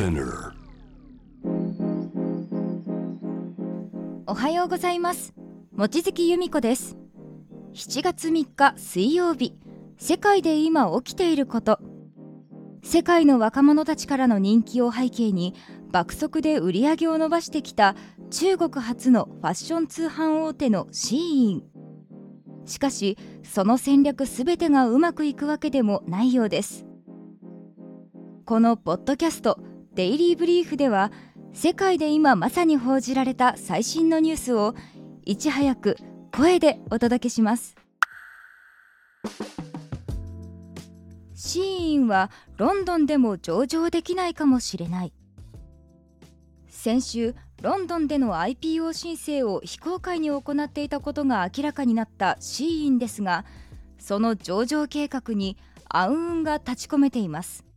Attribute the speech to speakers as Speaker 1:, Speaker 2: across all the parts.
Speaker 1: Spinner
Speaker 2: おはようございます。望月由美子です。7月3日水曜日。世界で今起きていること。世界の若者たちからの人気を背景に爆速で売り上げを伸ばしてきた中国初のファッション通販大手のシーイン。しかしその戦略すべてがうまくいくわけでもないようです。このポッドキャスト「デイリー・ブリーフ」では世界で今まさに報じられた最新のニュースをいち早く声でお届けします。シーンはロンドンでも上場できないかもしれない。先週ロンドンでの IPO 申請を非公開に行っていたことが明らかになったシーインですがその上場計画に暗雲が立ち込めています。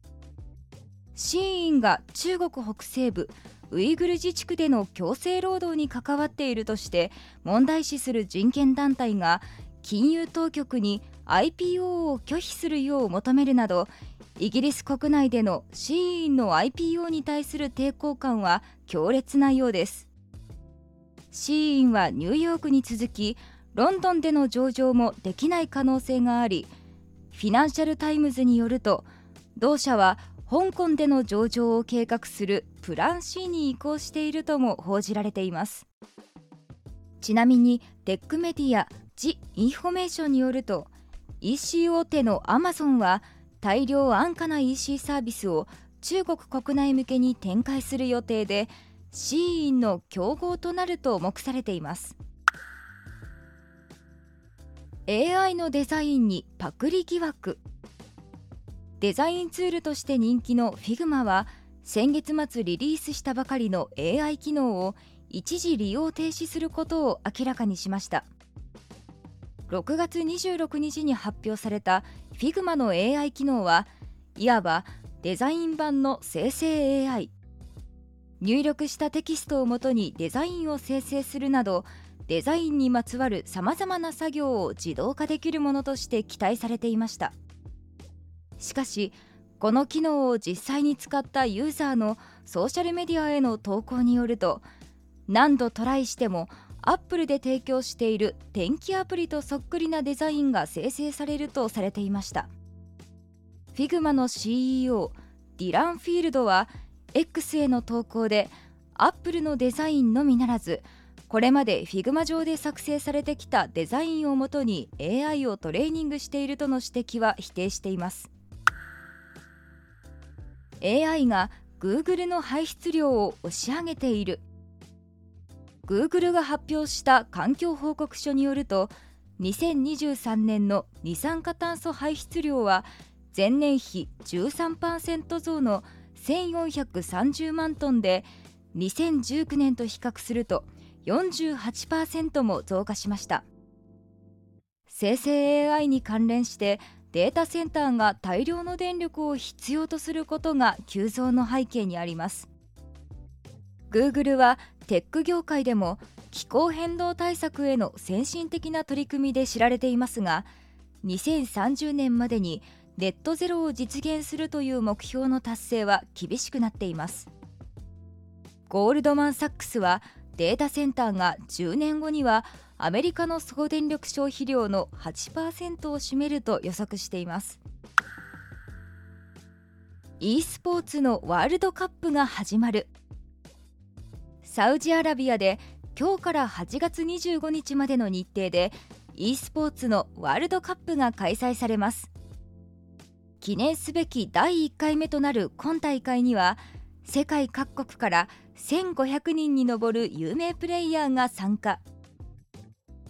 Speaker 2: シーインが中国北西部ウイグル自治区での強制労働に関わっているとして問題視する人権団体が金融当局に IPO を拒否するよう求めるなどイギリス国内でのシーインの IPO に対する抵抗感は強烈なようです。シーインはニューヨークに続きロンドンでの上場もできない可能性がありフィナンシャル・タイムズによると同社は香港での上場を計画するプラン C に移行しているとも報じられています。ちなみにテックメディアジ・インフォメーションによると EC 大手のアマゾンは大量安価な EC サービスを中国国内向けに展開する予定でシーンの競合となると目されています。AI のデザインにパクリ疑惑。デザインツールとして人気の Figma は先月末リリースしたばかりの AI 機能を一時利用停止することを明らかにしました。6月26日に発表された Figma の AI 機能はいわばデザイン版の生成 AI 入力したテキストをもとにデザインを生成するなどデザインにまつわるさまざまな作業を自動化できるものとして期待されていました。しかしこの機能を実際に使ったユーザーのソーシャルメディアへの投稿によると何度トライしてもアップルで提供している天気アプリとそっくりなデザインが生成されるとされていました。Figma の CEO ディラン・フィールドは X への投稿でアップルのデザインのみならずこれまで Figma 上で作成されてきたデザインをもとに AI をトレーニングしているとの指摘は否定しています。AI が Google の排出量を押し上げている。Google が発表した環境報告書によると2023年の二酸化炭素排出量は前年比13%増の1430万トンで2019年と比較すると48%も増加しました。生成 AI に関連してデータセンターが大量の電力を必要とすることが急増の背景にあります。Google はテック業界でも気候変動対策への先進的な取り組みで知られていますが2030年までにネットゼロを実現するという目標の達成は厳しくなっています。ゴールドマン・サックスはデータセンターが10年後にはアメリカの総電力消費量の8%を占めると予測しています。e スポーツのワールドカップが始まる。サウジアラビアで今日から8月25日までの日程で e スポーツのワールドカップが開催されます。記念すべき第1回目となる今大会には世界各国から1500人に上る有名プレイヤーが参加。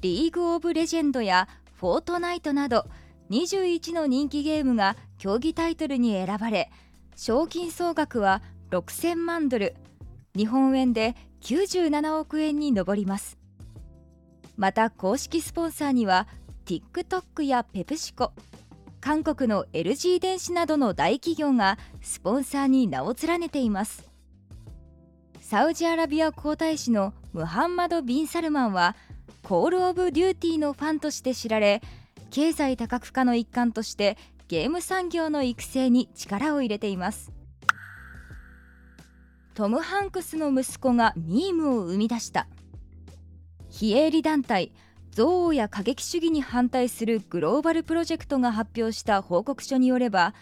Speaker 2: リーグ・オブ・レジェンドやフォートナイトなど21の人気ゲームが競技タイトルに選ばれ賞金総額は6000万ドル日本円で97億円に上ります。また公式スポンサーには TikTok やペプシコ韓国の LG 電子などの大企業がスポンサーに名を連ねています。サウジアラビア皇太子のムハンマド・ビン・サルマンはコール・オブ・デューティーのファンとして知られ経済多角化の一環としてゲーム産業の育成に力を入れています。トム・ハンクスの息子がミームを生み出した。非営利団体憎悪や過激主義に反対するグローバルプロジェクトが発表した報告書によれば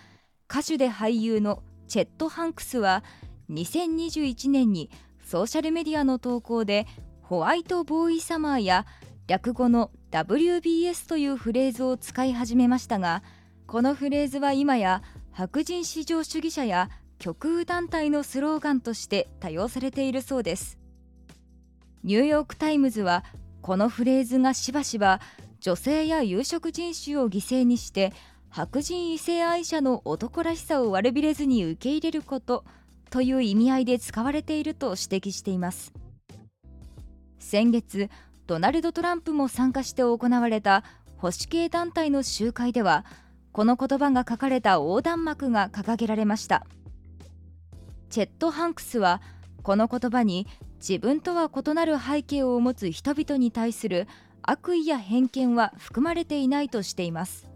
Speaker 2: 歌手で俳優のチェット・ハンクスは2021年にソーシャルメディアの投稿でホワイトボーイサマーや略語の WBS というフレーズを使い始めましたがこのフレーズは今や白人至上主義者や極右団体のスローガンとして多用されているそうです。ニューヨーク・タイムズはこのフレーズがしばしば女性や有色人種を犠牲にして白人異性愛者の男らしさを悪びれずに受け入れることという意味合いで使われていると指摘しています。先月ドナルド・トランプも参加して行われた保守系団体の集会ではこの言葉が書かれた横断幕が掲げられました。チェット・ハンクスはこの言葉に自分とは異なる背景を持つ人々に対する悪意や偏見は含まれていないとしています。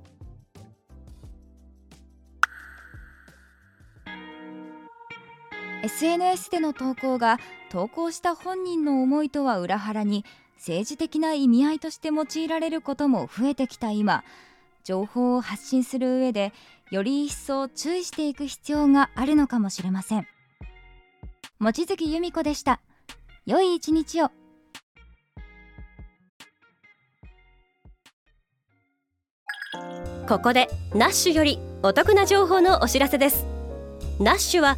Speaker 2: SNS での投稿が投稿した本人の思いとは裏腹に政治的な意味合いとして用いられることも増えてきた今。情報を発信する上でより一層注意していく必要があるのかもしれません。望月由美子でした。良い一日を。
Speaker 1: ここでナッシュよりお得な情報のお知らせです。ナッシュは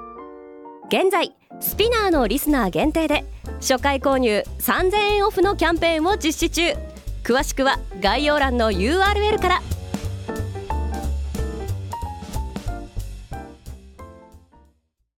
Speaker 1: 現在スピナーのリスナー限定で初回購入3000円オフのキャンペーンを実施中。詳しくは概要欄の URL から